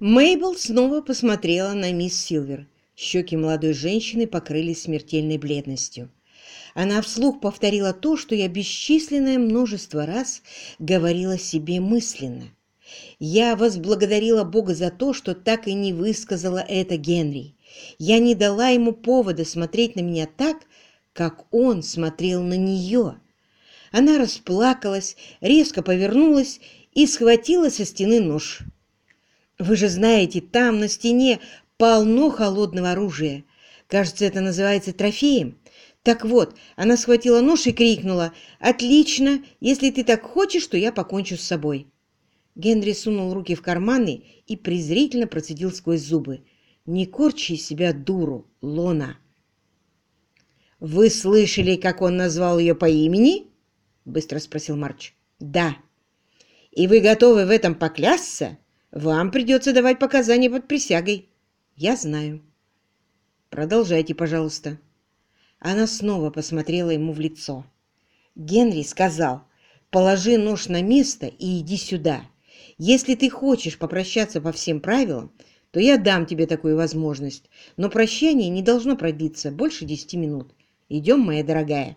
Мейбл снова посмотрела на мисс Силвер. Щеки молодой женщины покрылись смертельной бледностью. Она вслух повторила то, что я бесчисленное множество раз говорила себе мысленно. Я возблагодарила Бога за то, что так и не высказала это Генри. Я не дала ему повода смотреть на меня так, как он смотрел на нее. Она расплакалась, резко повернулась и схватила со стены нож. Вы же знаете, там на стене полно холодного оружия. Кажется, это называется трофеем. Так вот, она схватила нож и крикнула «Отлично! Если ты так хочешь, то я покончу с собой». Генри сунул руки в карманы и презрительно процедил сквозь зубы. «Не корчи себя дуру, Лона!» «Вы слышали, как он назвал ее по имени?» — быстро спросил Марч. «Да». «И вы готовы в этом поклясться? Вам придется давать показания под присягой». «Я знаю». «Продолжайте, пожалуйста». Она снова посмотрела ему в лицо. Генри сказал, «Положи нож на место и иди сюда. Если ты хочешь попрощаться по всем правилам, то я дам тебе такую возможность, но прощание не должно продлиться больше десяти минут. Идем, моя дорогая».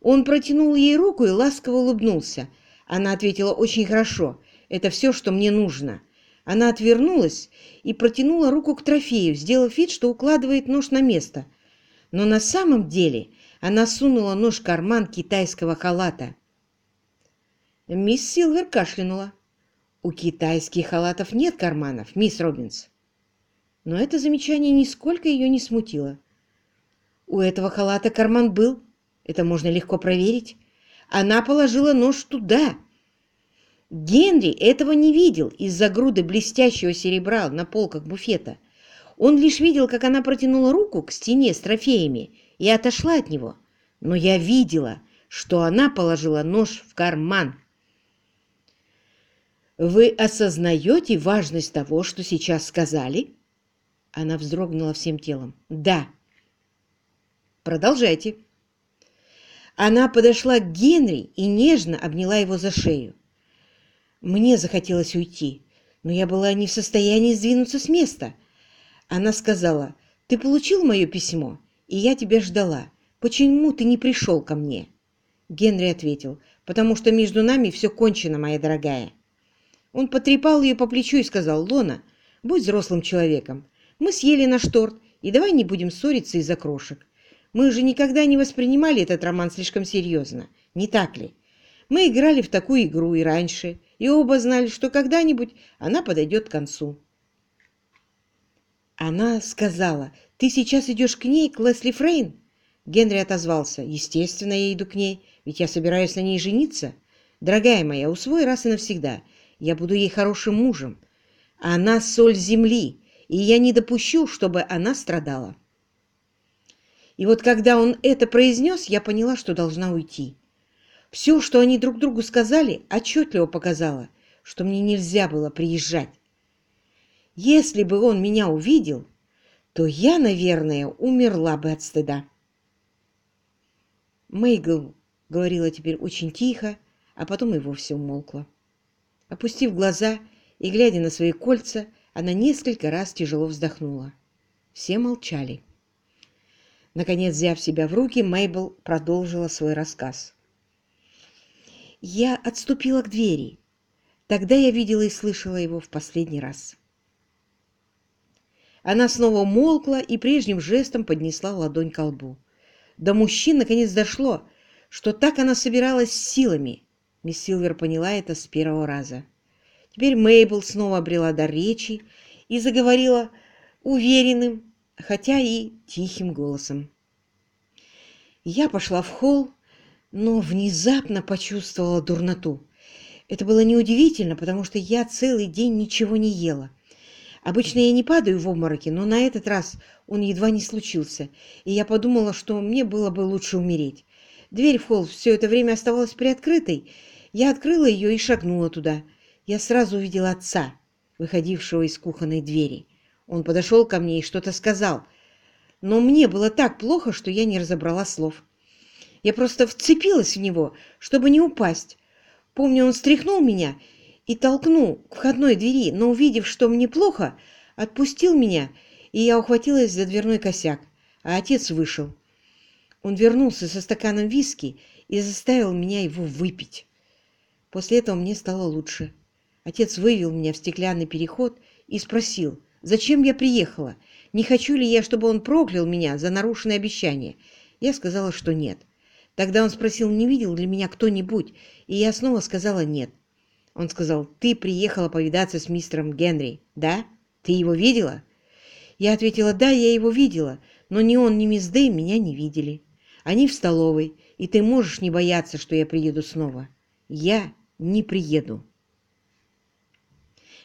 Он протянул ей руку и ласково улыбнулся. Она ответила «Очень хорошо. Это все, что мне нужно». Она отвернулась и протянула руку к трофею, сделав вид, что укладывает нож на место. Но на самом деле она сунула нож в карман китайского халата. Мисс Силвер кашлянула. «У китайских халатов нет карманов, мисс Робинс». Но это замечание нисколько ее не смутило. У этого халата карман был. Это можно легко проверить. Она положила нож туда. Генри этого не видел из-за груды блестящего серебра на полках буфета. Он лишь видел, как она протянула руку к стене с трофеями и отошла от него. Но я видела, что она положила нож в карман. «Вы осознаете важность того, что сейчас сказали?» Она вздрогнула всем телом. «Да». Продолжайте. Она подошла к Генри и нежно обняла его за шею. Мне захотелось уйти, но я была не в состоянии сдвинуться с места. Она сказала, «Ты получил мое письмо, и я тебя ждала. Почему ты не пришел ко мне?» Генри ответил, «Потому что между нами все кончено, моя дорогая». Он потрепал ее по плечу и сказал, «Лона, будь взрослым человеком. Мы съели наш торт, и давай не будем ссориться из-за крошек. Мы же никогда не воспринимали этот роман слишком серьезно, не так ли? Мы играли в такую игру и раньше, и оба знали, что когда-нибудь она подойдет к концу. Она сказала, «Ты сейчас идешь к ней, к Лесли Фрейн?» Генри отозвался, «Естественно, я иду к ней, ведь я собираюсь на ней жениться. Дорогая моя, усвой раз и навсегда, я буду ей хорошим мужем. Она соль земли, и я не допущу, чтобы она страдала». И вот когда он это произнес, я поняла, что должна уйти. Все, что они друг другу сказали, отчетливо показало, что мне нельзя было приезжать. Если бы он меня увидел, то я, наверное, умерла бы от стыда. Мейгл говорила теперь очень тихо, а потом и вовсе умолкла. Опустив глаза и глядя на свои кольца, она несколько раз тяжело вздохнула. Все молчали. Наконец, взяв себя в руки, Мейбл продолжила свой рассказ. Я отступила к двери. Тогда я видела и слышала его в последний раз. Она снова молкла и прежним жестом поднесла ладонь к лбу. До мужчин наконец дошло, что так она собиралась силами. Мисс Силвер поняла это с первого раза. Теперь Мейбл снова обрела дар речи и заговорила уверенным, хотя и тихим голосом. Я пошла в холл, но внезапно почувствовала дурноту. Это было неудивительно, потому что я целый день ничего не ела. Обычно я не падаю в обмороки, но на этот раз он едва не случился, и я подумала, что мне было бы лучше умереть. Дверь в холл все это время оставалась приоткрытой. Я открыла ее и шагнула туда. Я сразу увидела отца, выходившего из кухонной двери. Он подошел ко мне и что-то сказал, но мне было так плохо, что я не разобрала слов. Я просто вцепилась в него, чтобы не упасть. Помню, он стряхнул меня, и толкнул к входной двери, но, увидев, что мне плохо, отпустил меня, и я ухватилась за дверной косяк, а отец вышел. Он вернулся со стаканом виски и заставил меня его выпить. После этого мне стало лучше. Отец вывел меня в стеклянный переход и спросил, зачем я приехала, не хочу ли я, чтобы он проклял меня за нарушенное обещание. Я сказала, что нет. Тогда он спросил, не видел ли меня кто-нибудь, и я снова сказала нет. Он сказал, ты приехала повидаться с мистером Генри, да? Ты его видела? Я ответила, да, я его видела, но ни он, ни мисс Дэй меня не видели. Они в столовой, и ты можешь не бояться, что я приеду снова. Я не приеду.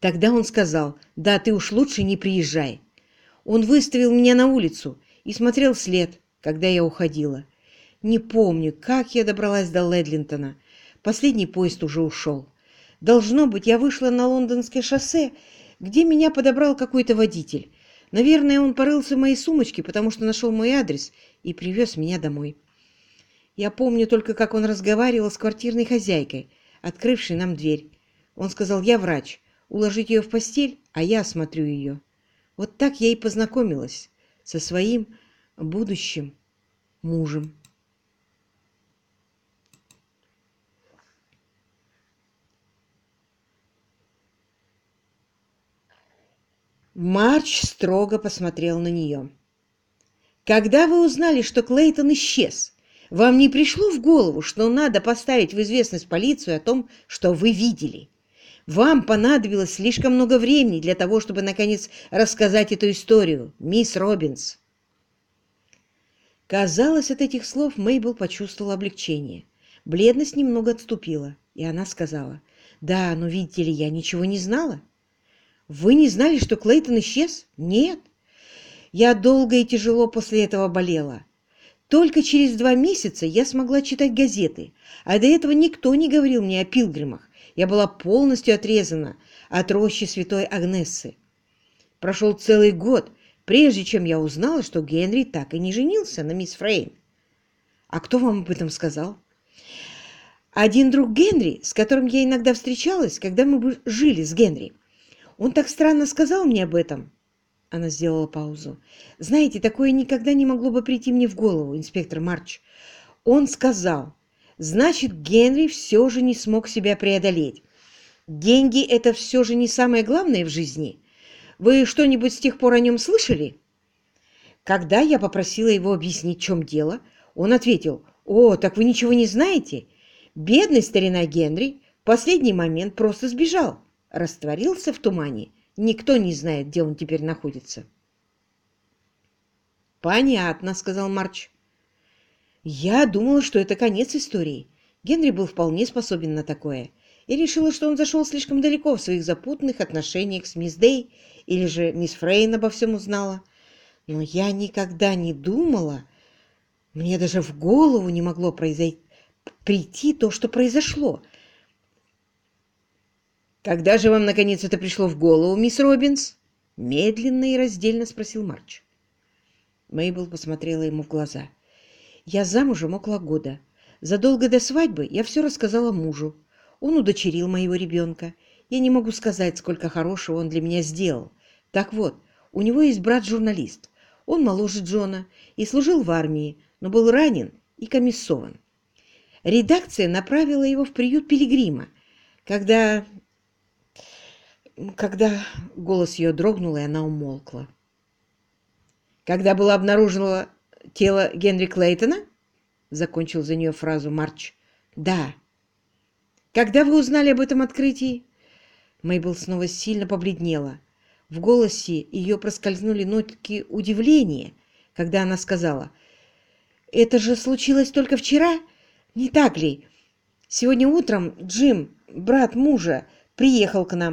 Тогда он сказал, да, ты уж лучше не приезжай. Он выставил меня на улицу и смотрел вслед, когда я уходила. Не помню, как я добралась до Ледлинтона. Последний поезд уже ушел. Должно быть, я вышла на лондонское шоссе, где меня подобрал какой-то водитель. Наверное, он порылся в моей сумочке, потому что нашел мой адрес и привез меня домой. Я помню только, как он разговаривал с квартирной хозяйкой, открывшей нам дверь. Он сказал, я врач, уложить ее в постель, а я осмотрю ее. Вот так я и познакомилась со своим будущим мужем. Марч строго посмотрел на нее. «Когда вы узнали, что Клейтон исчез, вам не пришло в голову, что надо поставить в известность полицию о том, что вы видели? Вам понадобилось слишком много времени для того, чтобы, наконец, рассказать эту историю, мисс Робинс». Казалось, от этих слов Мейбл почувствовала облегчение. Бледность немного отступила, и она сказала, «Да, но, видите ли, я ничего не знала». Вы не знали, что Клейтон исчез? Нет. Я долго и тяжело после этого болела. Только через два месяца я смогла читать газеты, а до этого никто не говорил мне о пилгримах. Я была полностью отрезана от рощи святой Агнессы. Прошел целый год, прежде чем я узнала, что Генри так и не женился на мисс Фрейн. А кто вам об этом сказал? Один друг Генри, с которым я иногда встречалась, когда мы жили с Генри. Он так странно сказал мне об этом. Она сделала паузу. Знаете, такое никогда не могло бы прийти мне в голову, инспектор Марч. Он сказал, значит, Генри все же не смог себя преодолеть. Деньги — это все же не самое главное в жизни. Вы что-нибудь с тех пор о нем слышали? Когда я попросила его объяснить, в чем дело, он ответил, «О, так вы ничего не знаете? Бедный старина Генри в последний момент просто сбежал растворился в тумане. Никто не знает, где он теперь находится. «Понятно», — сказал Марч. «Я думала, что это конец истории. Генри был вполне способен на такое. И решила, что он зашел слишком далеко в своих запутанных отношениях с мисс Дэй, или же мисс Фрейн обо всем узнала. Но я никогда не думала, мне даже в голову не могло произойти, прийти то, что произошло — «Когда же вам, наконец, это пришло в голову, мисс Робинс?» Медленно и раздельно спросил Марч. Мейбл посмотрела ему в глаза. «Я замужем около года. Задолго до свадьбы я все рассказала мужу. Он удочерил моего ребенка. Я не могу сказать, сколько хорошего он для меня сделал. Так вот, у него есть брат-журналист. Он моложе Джона и служил в армии, но был ранен и комиссован. Редакция направила его в приют Пилигрима, когда когда голос ее дрогнул, и она умолкла. «Когда было обнаружено тело Генри Клейтона?» — закончил за нее фразу Марч. «Да». «Когда вы узнали об этом открытии?» Мейбл снова сильно побледнела. В голосе ее проскользнули нотки удивления, когда она сказала, «Это же случилось только вчера, не так ли? Сегодня утром Джим, брат мужа, приехал к нам.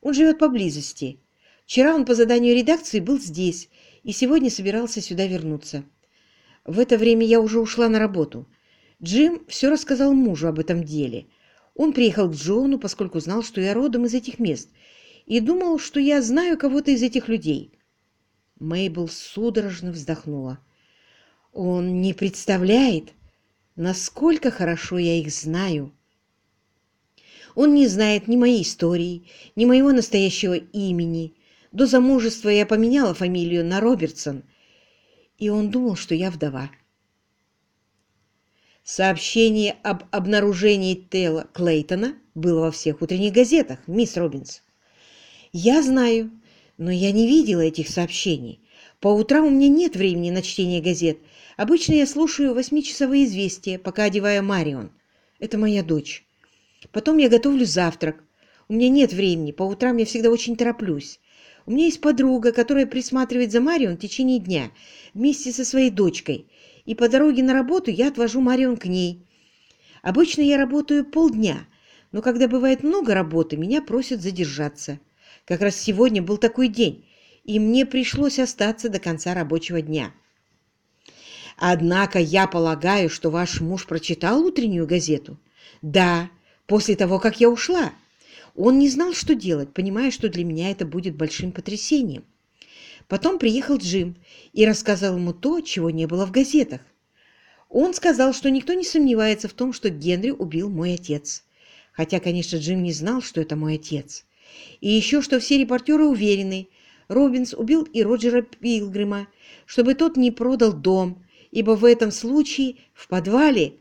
Он живет поблизости. Вчера он по заданию редакции был здесь и сегодня собирался сюда вернуться. В это время я уже ушла на работу. Джим все рассказал мужу об этом деле. Он приехал к Джону, поскольку знал, что я родом из этих мест, и думал, что я знаю кого-то из этих людей. Мейбл судорожно вздохнула. Он не представляет, насколько хорошо я их знаю. Он не знает ни моей истории, ни моего настоящего имени. До замужества я поменяла фамилию на Робертсон, и он думал, что я вдова. Сообщение об обнаружении тела Клейтона было во всех утренних газетах, мисс Робинс. Я знаю, но я не видела этих сообщений. По утрам у меня нет времени на чтение газет. Обычно я слушаю восьмичасовые известия, пока одеваю Марион. Это моя дочь. Потом я готовлю завтрак. У меня нет времени, по утрам я всегда очень тороплюсь. У меня есть подруга, которая присматривает за Марион в течение дня вместе со своей дочкой, и по дороге на работу я отвожу Марион к ней. Обычно я работаю полдня, но когда бывает много работы, меня просят задержаться. Как раз сегодня был такой день, и мне пришлось остаться до конца рабочего дня. Однако я полагаю, что ваш муж прочитал утреннюю газету? Да, после того, как я ушла. Он не знал, что делать, понимая, что для меня это будет большим потрясением. Потом приехал Джим и рассказал ему то, чего не было в газетах. Он сказал, что никто не сомневается в том, что Генри убил мой отец. Хотя, конечно, Джим не знал, что это мой отец. И еще, что все репортеры уверены, Робинс убил и Роджера Пилгрима, чтобы тот не продал дом, ибо в этом случае в подвале...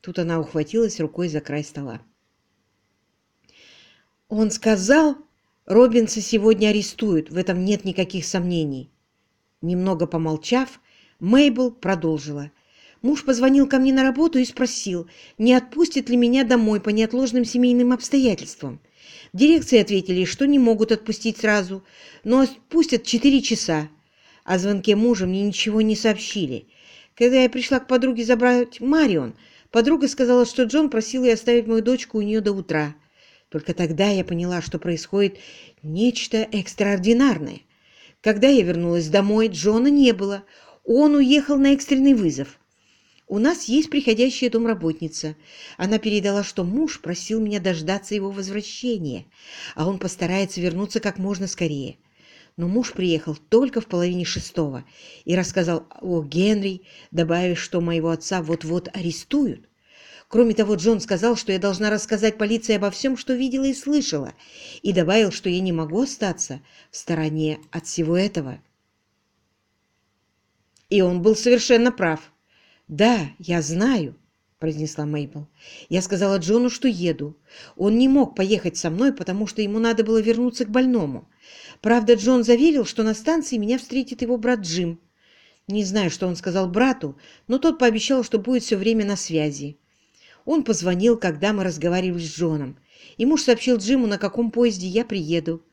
Тут она ухватилась рукой за край стола. Он сказал, Робинса сегодня арестуют, в этом нет никаких сомнений. Немного помолчав, Мейбл продолжила. Муж позвонил ко мне на работу и спросил, не отпустит ли меня домой по неотложным семейным обстоятельствам. В дирекции ответили, что не могут отпустить сразу, но отпустят четыре часа. О звонке мужа мне ничего не сообщили. Когда я пришла к подруге забрать Марион, подруга сказала, что Джон просил ее оставить мою дочку у нее до утра. Только тогда я поняла, что происходит нечто экстраординарное. Когда я вернулась домой, Джона не было. Он уехал на экстренный вызов. У нас есть приходящая домработница. Она передала, что муж просил меня дождаться его возвращения, а он постарается вернуться как можно скорее. Но муж приехал только в половине шестого и рассказал о Генри, добавив, что моего отца вот-вот арестуют. Кроме того, Джон сказал, что я должна рассказать полиции обо всем, что видела и слышала, и добавил, что я не могу остаться в стороне от всего этого. И он был совершенно прав. «Да, я знаю», — произнесла Мейбл. «Я сказала Джону, что еду. Он не мог поехать со мной, потому что ему надо было вернуться к больному. Правда, Джон заверил, что на станции меня встретит его брат Джим. Не знаю, что он сказал брату, но тот пообещал, что будет все время на связи. Он позвонил, когда мы разговаривали с Джоном, и муж сообщил Джиму, на каком поезде я приеду.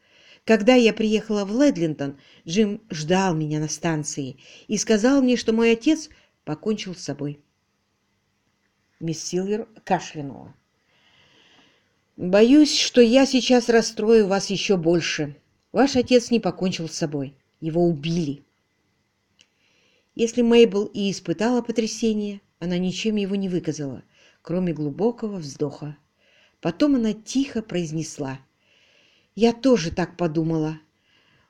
Когда я приехала в Ледлинтон, Джим ждал меня на станции и сказал мне, что мой отец покончил с собой. Мисс Силвер кашлянула. «Боюсь, что я сейчас расстрою вас еще больше. Ваш отец не покончил с собой. Его убили». Если Мейбл и испытала потрясение, она ничем его не выказала, кроме глубокого вздоха. Потом она тихо произнесла. «Я тоже так подумала.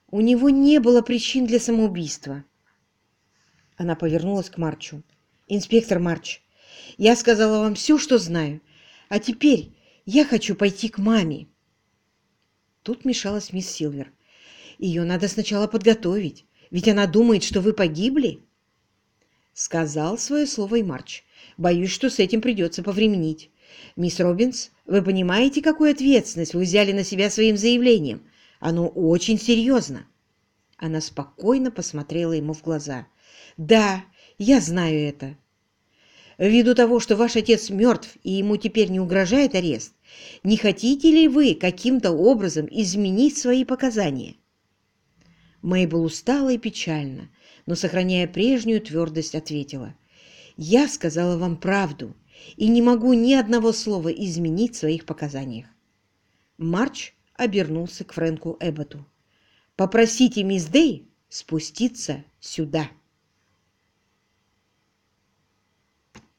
У него не было причин для самоубийства. Она повернулась к Марчу. «Инспектор Марч, я сказала вам все, что знаю. А теперь я хочу пойти к маме». Тут мешалась мисс Силвер. «Ее надо сначала подготовить, ведь она думает, что вы погибли». Сказал свое слово и Марч. «Боюсь, что с этим придется повременить. Мисс Робинс, вы понимаете, какую ответственность вы взяли на себя своим заявлением? Оно очень серьезно». Она спокойно посмотрела ему в глаза. Да, я знаю это. Ввиду того, что ваш отец мертв и ему теперь не угрожает арест, не хотите ли вы каким-то образом изменить свои показания? Мейбл устала и печально, но, сохраняя прежнюю твердость, ответила. «Я сказала вам правду и не могу ни одного слова изменить в своих показаниях». Марч обернулся к Фрэнку Эбботу. «Попросите мисс Дэй спуститься сюда».